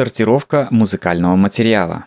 Сортировка музыкального материала.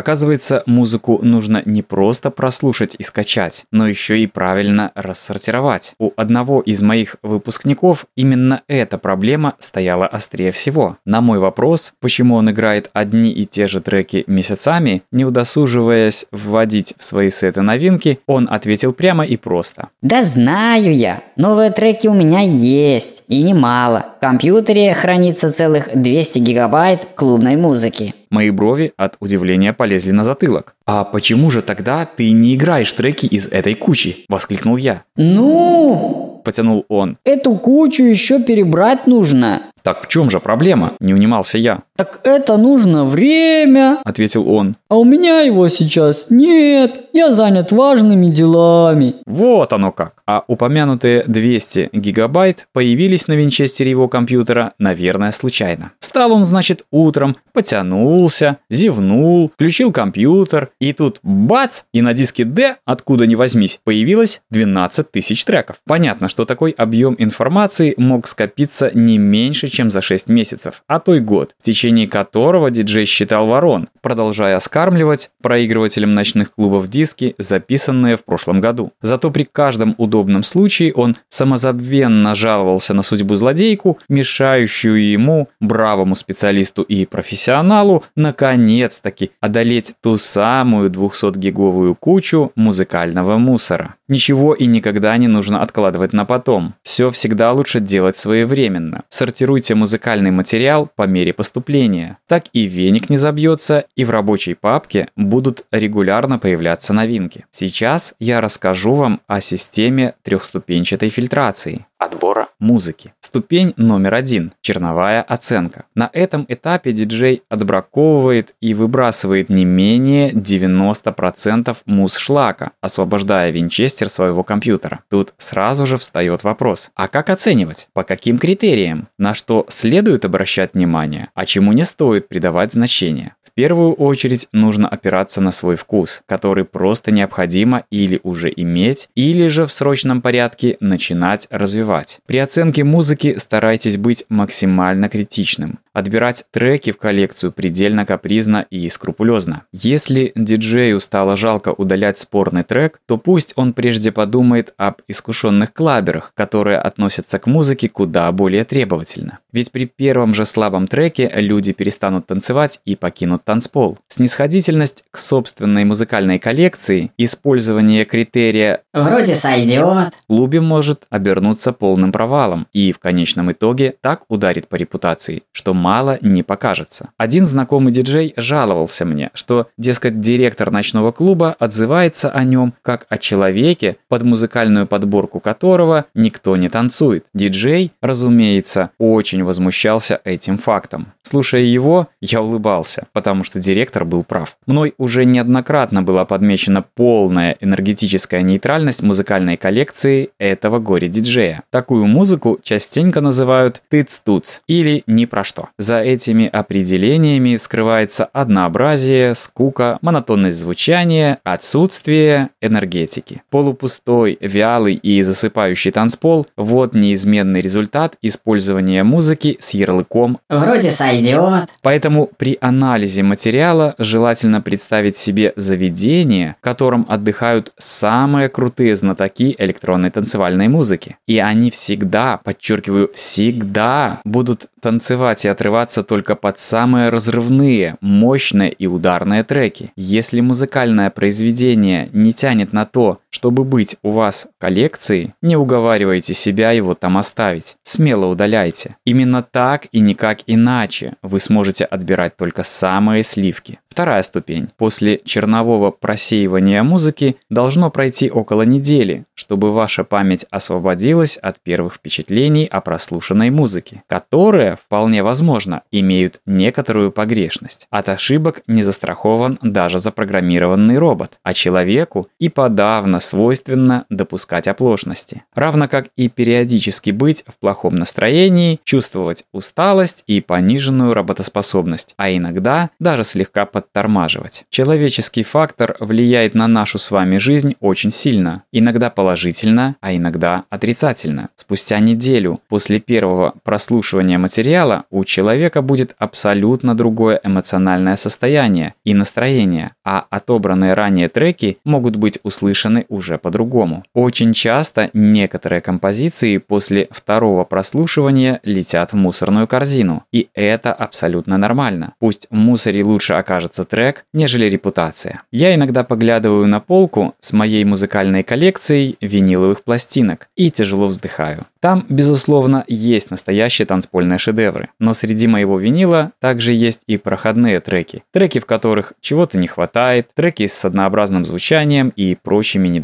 Оказывается, музыку нужно не просто прослушать и скачать, но еще и правильно рассортировать. У одного из моих выпускников именно эта проблема стояла острее всего. На мой вопрос, почему он играет одни и те же треки месяцами, не удосуживаясь вводить в свои сеты новинки, он ответил прямо и просто. Да знаю я, новые треки у меня есть, и немало. В компьютере хранится целых 200 гигабайт клубной музыки. Мои брови от удивления полезли на затылок. «А почему же тогда ты не играешь треки из этой кучи?» – воскликнул я. Ну, Потянул он. эту кучу еще перебрать нужно. «Так в чем же проблема?» – не унимался я. Так это нужно время. Ответил он. А у меня его сейчас нет. Я занят важными делами. Вот оно как. А упомянутые 200 гигабайт появились на винчестере его компьютера, наверное, случайно. Встал он, значит, утром, потянулся, зевнул, включил компьютер, и тут бац, и на диске D, откуда ни возьмись, появилось 12 тысяч треков. Понятно, что такой объем информации мог скопиться не меньше, чем за 6 месяцев, а то и год, в течение которого диджей считал ворон, продолжая скармливать проигрывателям ночных клубов диски, записанные в прошлом году. Зато при каждом удобном случае он самозабвенно жаловался на судьбу злодейку, мешающую ему, бравому специалисту и профессионалу, наконец-таки одолеть ту самую 200-гиговую кучу музыкального мусора. Ничего и никогда не нужно откладывать на потом. Все всегда лучше делать своевременно. Сортируйте музыкальный материал по мере поступления. Так и веник не забьется, и в рабочей папке будут регулярно появляться новинки. Сейчас я расскажу вам о системе трехступенчатой фильтрации отбора музыки. Ступень номер один – черновая оценка. На этом этапе диджей отбраковывает и выбрасывает не менее 90% мус-шлака, освобождая винчестер своего компьютера. Тут сразу же встает вопрос, а как оценивать? По каким критериям? На что следует обращать внимание, а чему не стоит придавать значение? Первую очередь нужно опираться на свой вкус, который просто необходимо или уже иметь, или же в срочном порядке начинать развивать. При оценке музыки старайтесь быть максимально критичным. Отбирать треки в коллекцию предельно капризно и скрупулезно. Если диджею стало жалко удалять спорный трек, то пусть он прежде подумает об искушенных клаберах, которые относятся к музыке куда более требовательно. Ведь при первом же слабом треке люди перестанут танцевать и покинут танцпол. Снисходительность к собственной музыкальной коллекции, использование критерия Вроде сойдет. в клубе может обернуться полным провалом и в конечном итоге так ударит по репутации, что мало не покажется. Один знакомый диджей жаловался мне, что, дескать, директор ночного клуба отзывается о нем как о человеке, под музыкальную подборку которого никто не танцует. Диджей, разумеется, очень возмущался этим фактом. Слушая его, я улыбался, потому что директор был прав. Мной уже неоднократно была подмечена полная энергетическая нейтральность музыкальной коллекции этого горе-диджея. Такую музыку частенько называют «тыц-туц» или «ни про что». За этими определениями скрывается однообразие, скука, монотонность звучания, отсутствие энергетики. Полупустой, вялый и засыпающий танцпол – вот неизменный результат использования музыки с ярлыком Вроде сойдет. Поэтому при анализе материала желательно представить себе заведение, в котором отдыхают самые крутые знатоки электронной танцевальной музыки. И они всегда, подчеркиваю, всегда будут танцевать и отрываться только под самые разрывные, мощные и ударные треки. Если музыкальное произведение не тянет на то, чтобы быть у вас в коллекции, не уговаривайте себя его там оставить. Смело удаляйте. Именно так и никак иначе вы сможете отбирать только самые сливки. Вторая ступень. После чернового просеивания музыки должно пройти около недели, чтобы ваша память освободилась от первых впечатлений о прослушанной музыке, которые, вполне возможно, имеют некоторую погрешность. От ошибок не застрахован даже запрограммированный робот, а человеку и подавно свойственно допускать оплошности. Равно как и периодически быть в плохом настроении, чувствовать усталость и пониженную работоспособность, а иногда даже слегка подтормаживать. Человеческий фактор влияет на нашу с вами жизнь очень сильно. Иногда положительно, а иногда отрицательно. Спустя неделю после первого прослушивания материала у человека будет абсолютно другое эмоциональное состояние и настроение, а отобранные ранее треки могут быть услышаны уже по-другому. Очень часто некоторые композиции после второго прослушивания летят в мусорную корзину, и это абсолютно нормально. Пусть в мусоре лучше окажется трек, нежели репутация. Я иногда поглядываю на полку с моей музыкальной коллекцией виниловых пластинок и тяжело вздыхаю. Там, безусловно, есть настоящие танцпольные шедевры, но среди моего винила также есть и проходные треки. Треки, в которых чего-то не хватает, треки с однообразным звучанием и прочими недостатками.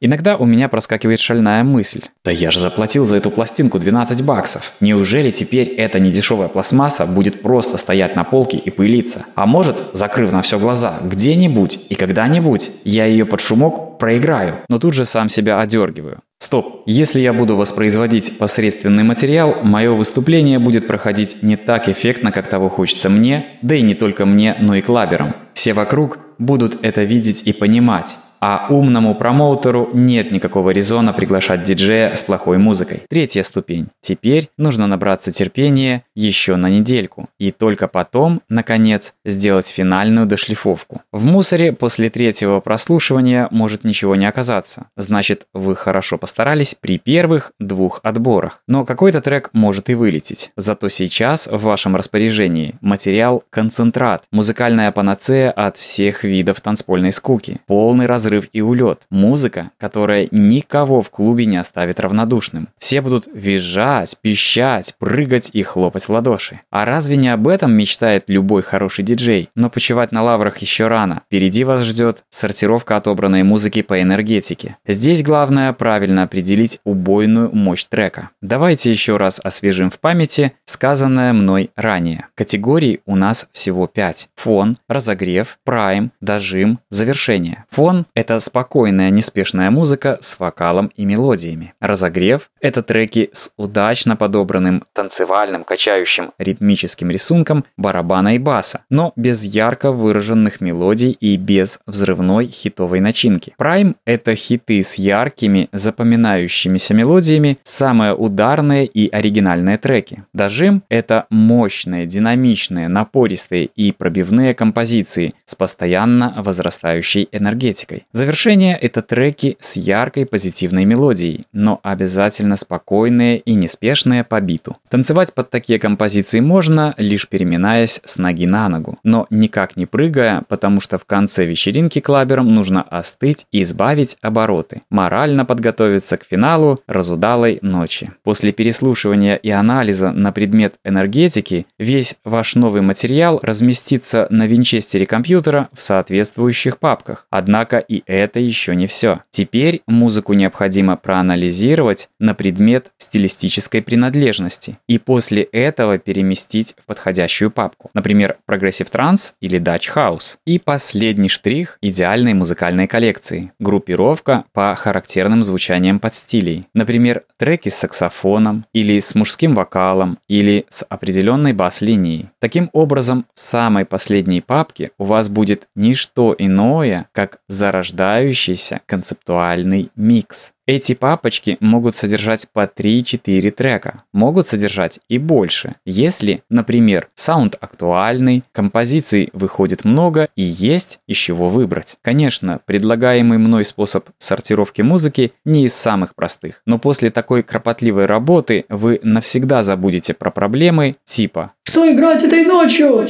Иногда у меня проскакивает шальная мысль. Да я же заплатил за эту пластинку 12 баксов. Неужели теперь эта недешевая пластмасса будет просто стоять на полке и пылиться? А может, закрыв на все глаза, где-нибудь и когда-нибудь я ее под шумок проиграю. Но тут же сам себя одергиваю. Стоп! Если я буду воспроизводить посредственный материал, мое выступление будет проходить не так эффектно, как того хочется мне, да и не только мне, но и клаберам. Все вокруг будут это видеть и понимать. А умному промоутеру нет никакого резона приглашать диджея с плохой музыкой. Третья ступень. Теперь нужно набраться терпения еще на недельку. И только потом, наконец, сделать финальную дошлифовку. В мусоре после третьего прослушивания может ничего не оказаться. Значит, вы хорошо постарались при первых двух отборах. Но какой-то трек может и вылететь. Зато сейчас в вашем распоряжении материал «Концентрат». Музыкальная панацея от всех видов танцпольной скуки. Полный разрыв разрыв и улет. Музыка, которая никого в клубе не оставит равнодушным. Все будут визжать, пищать, прыгать и хлопать в ладоши. А разве не об этом мечтает любой хороший диджей? Но почивать на лаврах еще рано. Впереди вас ждет сортировка отобранной музыки по энергетике. Здесь главное правильно определить убойную мощь трека. Давайте еще раз освежим в памяти сказанное мной ранее. Категорий у нас всего 5. Фон, разогрев, прайм, дожим, завершение. Фон это спокойная, неспешная музыка с вокалом и мелодиями. Разогрев – это треки с удачно подобранным танцевальным, качающим ритмическим рисунком барабана и баса, но без ярко выраженных мелодий и без взрывной хитовой начинки. Прайм – это хиты с яркими, запоминающимися мелодиями, самые ударные и оригинальные треки. Дожим – это мощные, динамичные, напористые и пробивные композиции с постоянно возрастающей энергетикой. Завершение – это треки с яркой позитивной мелодией, но обязательно спокойные и неспешные по биту. Танцевать под такие композиции можно, лишь переминаясь с ноги на ногу, но никак не прыгая, потому что в конце вечеринки клаберам нужно остыть и избавить обороты, морально подготовиться к финалу разудалой ночи. После переслушивания и анализа на предмет энергетики весь ваш новый материал разместится на винчестере компьютера в соответствующих папках. Однако и это еще не все. Теперь музыку необходимо проанализировать на предмет стилистической принадлежности и после этого переместить в подходящую папку, например, Progressive Trance или Dutch House. И последний штрих идеальной музыкальной коллекции – группировка по характерным звучаниям подстилей. Например, треки с саксофоном или с мужским вокалом или с определенной бас-линией. Таким образом, в самой последней папке у вас будет не что иное, как зарождающийся концептуальный микс. Эти папочки могут содержать по 3-4 трека, могут содержать и больше, если, например, саунд актуальный, композиций выходит много и есть из чего выбрать. Конечно, предлагаемый мной способ сортировки музыки не из самых простых, но после такой кропотливой работы вы навсегда забудете про проблемы типа «Что играть этой ночью?»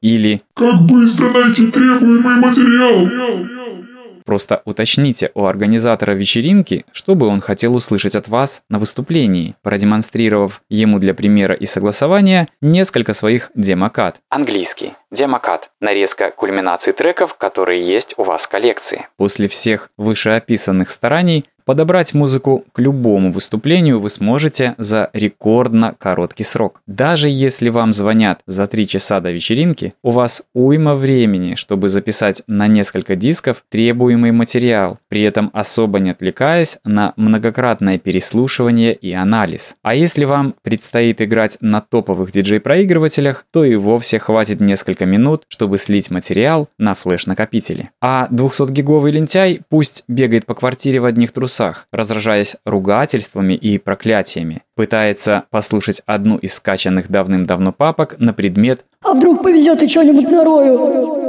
Или «Как быстро найти требуемый материал?» Просто уточните у организатора вечеринки, что бы он хотел услышать от вас на выступлении, продемонстрировав ему для примера и согласования несколько своих демокат. Английский. Демокат. Нарезка кульминаций треков, которые есть у вас в коллекции. После всех вышеописанных стараний Подобрать музыку к любому выступлению вы сможете за рекордно короткий срок. Даже если вам звонят за 3 часа до вечеринки, у вас уйма времени, чтобы записать на несколько дисков требуемый материал, при этом особо не отвлекаясь на многократное переслушивание и анализ. А если вам предстоит играть на топовых диджей-проигрывателях, то и вовсе хватит несколько минут, чтобы слить материал на флеш-накопители. А 200-гиговый лентяй пусть бегает по квартире в одних трусах, разражаясь ругательствами и проклятиями, пытается послушать одну из скачанных давным-давно папок на предмет А вдруг повезет и что-нибудь нарою?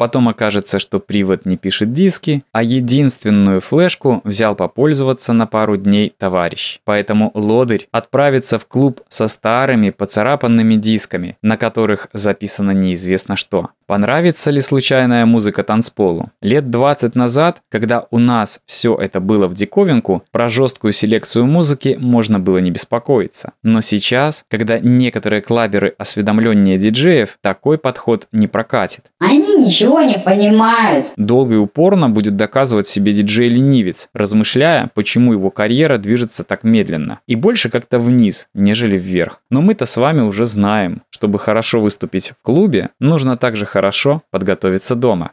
Потом окажется, что привод не пишет диски, а единственную флешку взял попользоваться на пару дней товарищ. Поэтому лодырь отправится в клуб со старыми поцарапанными дисками, на которых записано неизвестно что. Понравится ли случайная музыка танцполу? Лет 20 назад, когда у нас все это было в диковинку, про жесткую селекцию музыки можно было не беспокоиться. Но сейчас, когда некоторые клаберы осведомленнее диджеев, такой подход не прокатит. Они ничего не понимают. Долго и упорно будет доказывать себе диджей-ленивец, размышляя, почему его карьера движется так медленно. И больше как-то вниз, нежели вверх. Но мы-то с вами уже знаем, чтобы хорошо выступить в клубе, нужно также хорошо подготовиться дома.